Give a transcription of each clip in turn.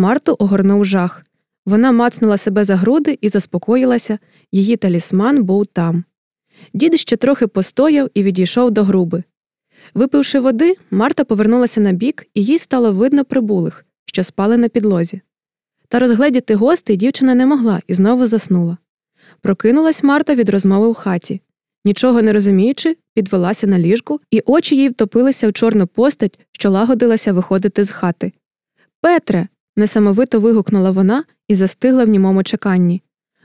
Марту огорнув жах. Вона мацнула себе за груди і заспокоїлася, її талісман був там. Дід ще трохи постояв і відійшов до груби. Випивши води, Марта повернулася на бік, і їй стало видно прибулих, що спали на підлозі. Та розгледіти гостей дівчина не могла і знову заснула. Прокинулась Марта від розмови в хаті. Нічого не розуміючи, підвелася на ліжку, і очі їй втопилися в чорну постать, що лагодилася виходити з хати. Петре. Несамовито вигукнула вона і застигла в німому чеканні.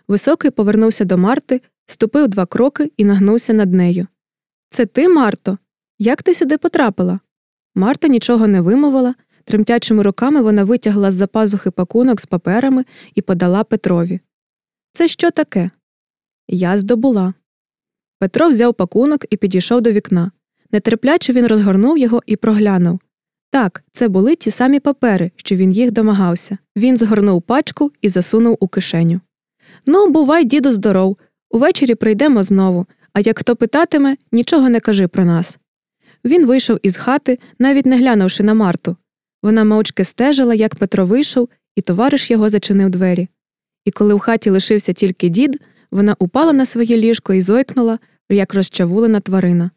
Високий повернувся до Марти, ступив два кроки і нагнувся над нею. Це ти, Марто? Як ти сюди потрапила? Марта нічого не вимовила. Тремтячими руками вона витягла з за пазухи пакунок з паперами і подала Петрові. Це що таке? Я здобула. Петро взяв пакунок і підійшов до вікна. Нетерпляче він розгорнув його і проглянув. Так, це були ті самі папери, що він їх домагався. Він згорнув пачку і засунув у кишеню. Ну, бувай, діду, здоров. Увечері прийдемо знову, а як хто питатиме, нічого не кажи про нас. Він вийшов із хати, навіть не глянувши на Марту. Вона мовчки стежила, як Петро вийшов, і товариш його зачинив двері. І коли в хаті лишився тільки дід, вона упала на своє ліжко і зойкнула, як розчавулена тварина.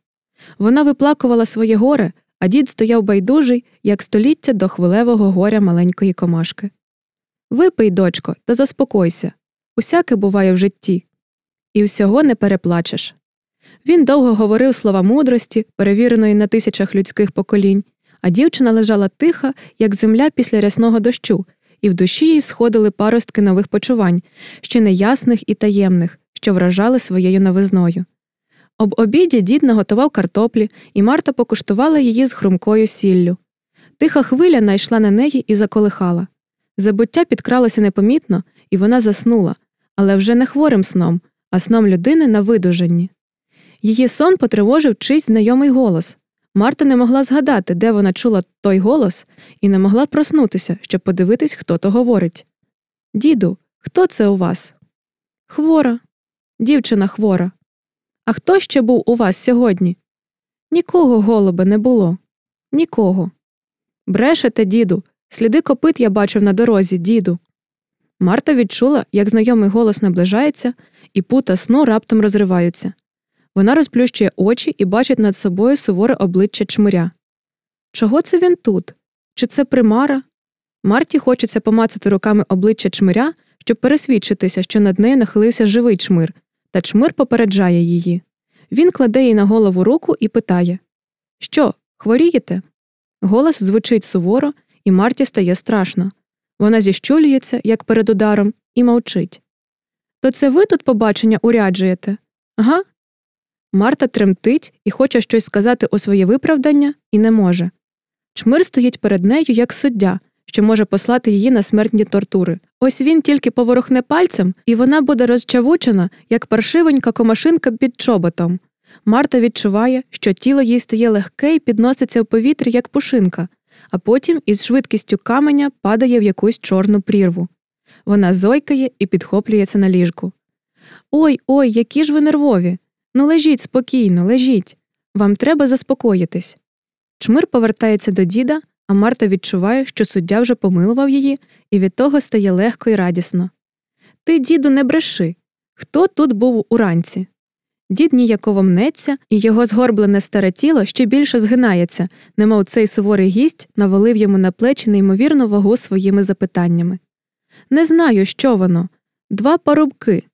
Вона виплакувала своє горе, а дід стояв байдужий, як століття до хвилевого горя маленької комашки. Випий, дочко, та заспокойся. Усяке буває в житті. І всього не переплачеш. Він довго говорив слова мудрості, перевіреної на тисячах людських поколінь, а дівчина лежала тиха, як земля після рясного дощу, і в душі їй сходили паростки нових почувань, ще неясних і таємних, що вражали своєю новизною. Об обіді дід наготував картоплі, і Марта покуштувала її з хрумкою сіллю. Тиха хвиля найшла на неї і заколихала. Забуття підкралося непомітно, і вона заснула, але вже не хворим сном, а сном людини на видужанні. Її сон потривожив чийсь знайомий голос. Марта не могла згадати, де вона чула той голос, і не могла проснутися, щоб подивитись, хто то говорить. Діду, хто це у вас? Хвора. Дівчина хвора. А хто ще був у вас сьогодні? Нікого, голубе, не було. Нікого. Брешете, діду, сліди копит я бачив на дорозі, діду. Марта відчула, як знайомий голос наближається, і пута сну раптом розриваються. Вона розплющує очі і бачить над собою суворе обличчя чмиря. Чого це він тут? Чи це примара? Марті хочеться помацати руками обличчя чмиря, щоб пересвідчитися, що над нею нахилився живий чмир, та чмир попереджає її. Він кладе їй на голову руку і питає Що, хворієте? Голос звучить суворо, і Марті стає страшно. Вона зіщулюється, як перед ударом, і мовчить. То це ви тут побачення уряджуєте? Ага. Марта тремтить і хоче щось сказати у своє виправдання, і не може. Чмир стоїть перед нею як суддя, що може послати її на смертні тортури. Ось він тільки поворухне пальцем, і вона буде розчавучена, як паршивенька комашинка під чоботом. Марта відчуває, що тіло їй стає легке і підноситься в повітрі, як пушинка, а потім із швидкістю каменя падає в якусь чорну прірву. Вона зойкає і підхоплюється на ліжку. Ой ой, які ж ви нервові. Ну, лежіть спокійно, лежіть. Вам треба заспокоїтись. Чмир повертається до діда, а Марта відчуває, що суддя вже помилував її, і від того стає легко і радісно. Ти, діду, не бреши. Хто тут був уранці? Дід ніяково мнеться, і його згорблене старе тіло ще більше згинається, немов цей суворий гість навалив йому на плечі неймовірну вагу своїми запитаннями. Не знаю, що воно. Два парубки.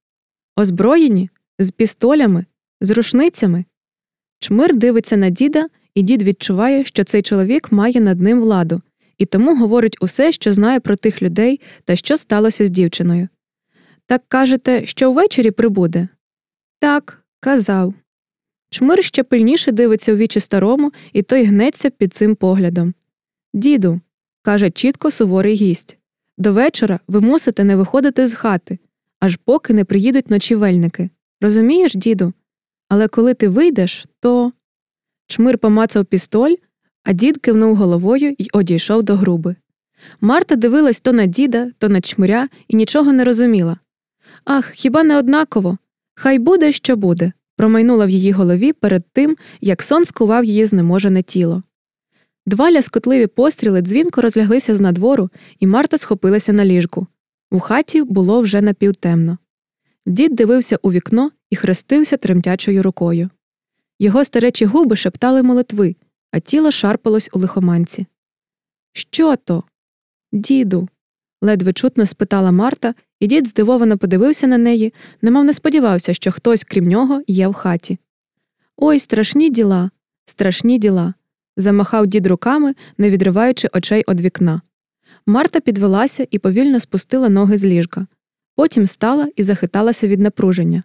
Озброєні, з пістолями, з рушницями. Чмир дивиться на діда, і дід відчуває, що цей чоловік має над ним владу, і тому говорить усе, що знає про тих людей та що сталося з дівчиною. Так кажете, що ввечері прибуде? Так, казав. Чмир ще пильніше дивиться у вічі старому, і той гнеться під цим поглядом. Діду, каже чітко суворий гість, до вечора ви мусите не виходити з хати, аж поки не приїдуть ночівельники. Розумієш, діду? Але коли ти вийдеш, то. Чмир помацав пістоль, а дід кивнув головою і одійшов до груби. Марта дивилась то на діда, то на чмиря і нічого не розуміла. Ах, хіба не однаково? Хай буде, що буде, промайнула в її голові перед тим, як сон скував її знеможене тіло. Два ляскотливі постріли дзвінко розляглися з надвору, і Марта схопилася на ліжку. У хаті було вже напівтемно. Дід дивився у вікно і хрестився тремтячою рукою. Його старечі губи шептали молитви, а тіло шарпалось у лихоманці. Що то? Діду. ледве чутно спитала Марта, і дід здивовано подивився на неї, немов не сподівався, що хтось, крім нього, є в хаті. Ой, страшні діла, страшні діла. замахав дід руками, не відриваючи очей від вікна. Марта підвелася і повільно спустила ноги з ліжка. Потім стала і захиталася від напруження.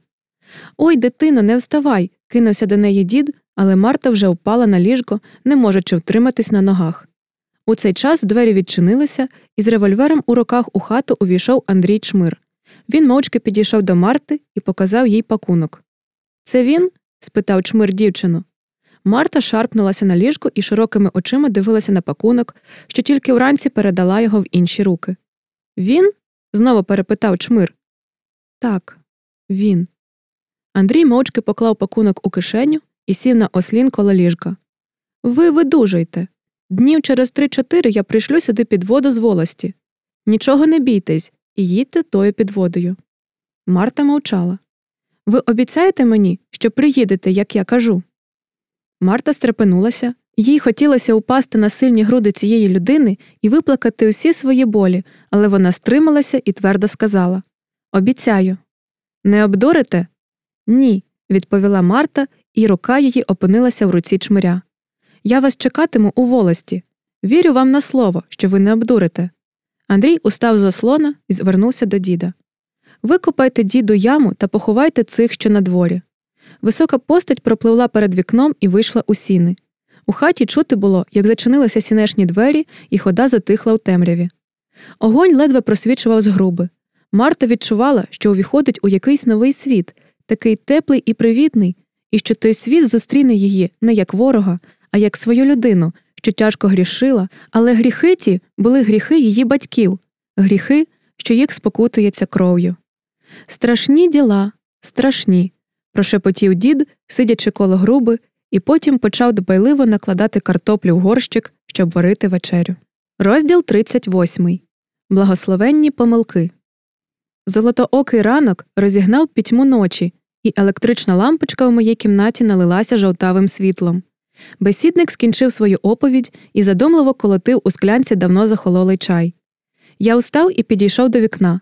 Ой, дитино, не вставай. кинувся до неї дід, але Марта вже впала на ліжко, не можучи втриматись на ногах. У цей час двері відчинилися, і з револьвером у руках у хату увійшов Андрій Чмир. Він мовчки підійшов до Марти і показав їй пакунок. Це він? спитав чмир дівчину. Марта шарпнулася на ліжку і широкими очима дивилася на пакунок, що тільки вранці передала його в інші руки. Він? знову перепитав чмир. Так, він. Андрій мовчки поклав пакунок у кишеню і сів на ослін коло ліжка. Ви видужуйте. Днів через три-чотири я прийшлю сюди під воду з волості. Нічого не бійтесь і їдьте тою підводою. Марта мовчала. Ви обіцяєте мені, що приїдете, як я кажу? Марта стрепенулася, їй хотілося упасти на сильні груди цієї людини і виплакати усі свої болі, але вона стрималася і твердо сказала Обіцяю. Не обдурите? Ні, відповіла Марта, і рука її опинилася в руці чмиря. Я вас чекатиму у волості. Вірю вам на слово, що ви не обдурите. Андрій устав з ослона і звернувся до діда. Викопайте діду яму та поховайте цих, що на дворі. Висока постать пропливла перед вікном і вийшла у сіни. У хаті чути було, як зачинилися сінешні двері, і хода затихла у темряві. Огонь ледве просвічував з груби. Марта відчувала, що увіходить у якийсь новий світ, такий теплий і привітний, і що той світ зустріне її не як ворога, а як свою людину, що тяжко грішила, але гріхи ті були гріхи її батьків, гріхи, що їх спокутується кров'ю. Страшні діла, страшні, прошепотів дід, сидячи коло груби, і потім почав дбайливо накладати картоплю в горщик, щоб варити вечерю. Розділ 38. Благословенні помилки. Золотоокий ранок розігнав пітьму ночі, і електрична лампочка в моїй кімнаті налилася жовтавим світлом. Бесідник скінчив свою оповідь і задумливо колотив у склянці давно захололий чай. Я устав і підійшов до вікна.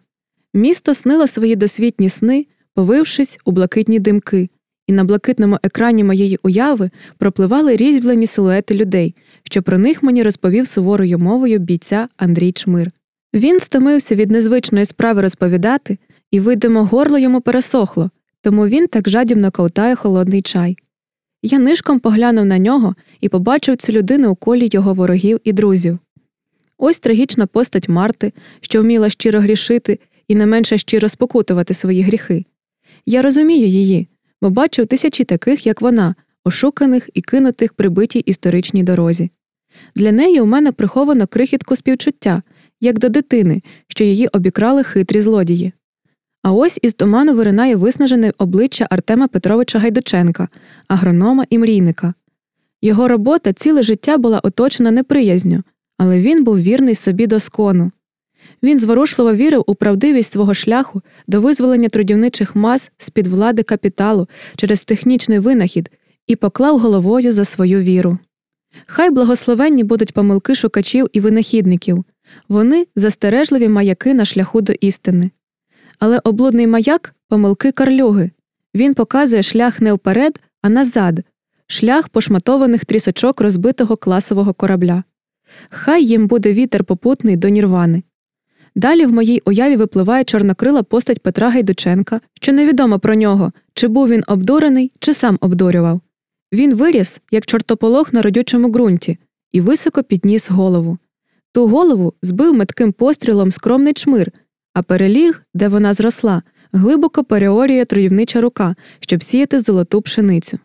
Місто снило свої досвітні сни, повившись у блакитні димки, і на блакитному екрані моєї уяви пропливали різьблені силуети людей, що про них мені розповів суворою мовою бійця Андрій Чмир. Він стомився від незвичної справи розповідати, і, видимо, горло йому пересохло, тому він так жадібно ковтає холодний чай. Я нишком поглянув на нього і побачив цю людину у колі його ворогів і друзів. Ось трагічна постать Марти, що вміла щиро грішити і не менше щиро спокутувати свої гріхи. Я розумію її, бо бачив тисячі таких, як вона, ошуканих і кинутих при битій історичній дорозі. Для неї у мене приховано крихітку співчуття, як до дитини, що її обікрали хитрі злодії. А ось із туману виринає виснажене обличчя Артема Петровича Гайдученка, агронома і мрійника. Його робота ціле життя була оточена неприязню, але він був вірний собі до скону. Він зворушливо вірив у правдивість свого шляху до визволення трудівничих мас з під влади капіталу через технічний винахід і поклав головою за свою віру. Хай благословенні будуть помилки шукачів і винахідників вони застережливі маяки на шляху до істини. Але облудний маяк помилки карлюги. Він показує шлях не вперед, а назад, шлях пошматованих трісочок розбитого класового корабля. Хай їм буде вітер попутний до Нірвани. Далі в моїй уяві випливає чорнокрила постать Петра Гайдученка, що невідомо про нього, чи був він обдурений, чи сам обдурював. Він виріс, як чортополох на родючому ґрунті, і високо підніс голову. Ту голову збив метким пострілом скромний чмир, а переліг, де вона зросла, глибоко переорює труївнича рука, щоб сіяти золоту пшеницю.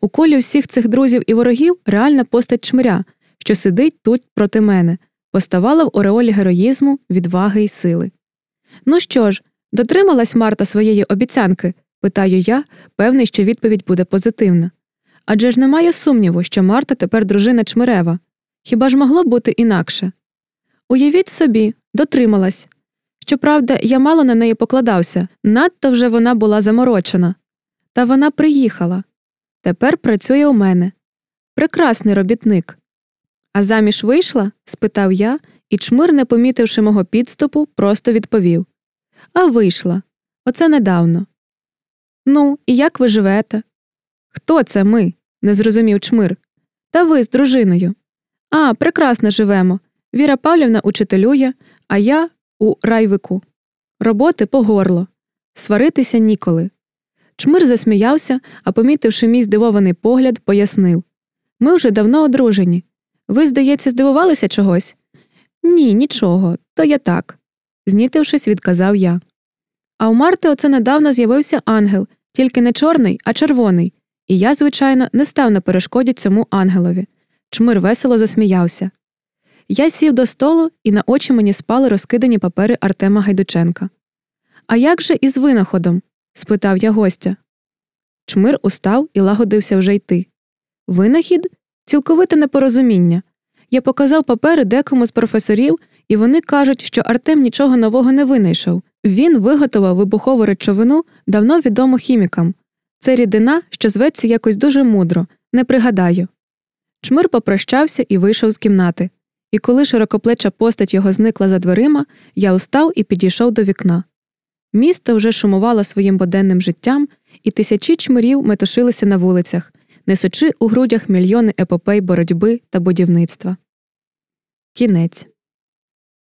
У колі всіх цих друзів і ворогів реальна постать чмиря, що сидить тут проти мене, поставала в ореолі героїзму, відваги і сили. Ну що ж, дотрималась Марта своєї обіцянки? питаю я, певний, що відповідь буде позитивна. Адже ж немає сумніву, що Марта тепер дружина Чмирева. Хіба ж могло бути інакше? Уявіть собі, дотрималась. Щоправда, я мало на неї покладався, надто вже вона була заморочена. Та вона приїхала. Тепер працює у мене. Прекрасний робітник. А заміж вийшла? спитав я, і чмир, не помітивши мого підступу, просто відповів А вийшла. Оце недавно. Ну, і як ви живете? Хто це ми? не зрозумів чмир. Та ви з дружиною. А, прекрасно живемо. Віра Павлівна учителює, а я у райвику. Роботи по горло. Сваритися ніколи. Чмир засміявся, а, помітивши мій здивований погляд, пояснив Ми вже давно одружені. Ви, здається, здивувалися чогось? Ні, нічого, то я так, знітившись, відказав я. А у Марти оце недавно з'явився ангел, тільки не чорний, а червоний, і я, звичайно, не став на перешкоді цьому ангелові. Чмир весело засміявся. Я сів до столу, і на очі мені спали розкидані папери Артема Гайдученка. А як же із винаходом? спитав я гостя. Чмир устав і лагодився вже йти. Винахід цілковите непорозуміння. Я показав папери декому з професорів, і вони кажуть, що Артем нічого нового не винайшов. Він виготовив вибухову речовину давно відому хімікам. Це рідина, що зветься якось дуже мудро, не пригадаю. Чмир попрощався і вийшов з кімнати, і коли широкоплеча постать його зникла за дверима, я устав і підійшов до вікна. Місто вже шумувало своїм буденним життям, і тисячі чмирів метушилися на вулицях, несучи у грудях мільйони епопей боротьби та будівництва. Кінець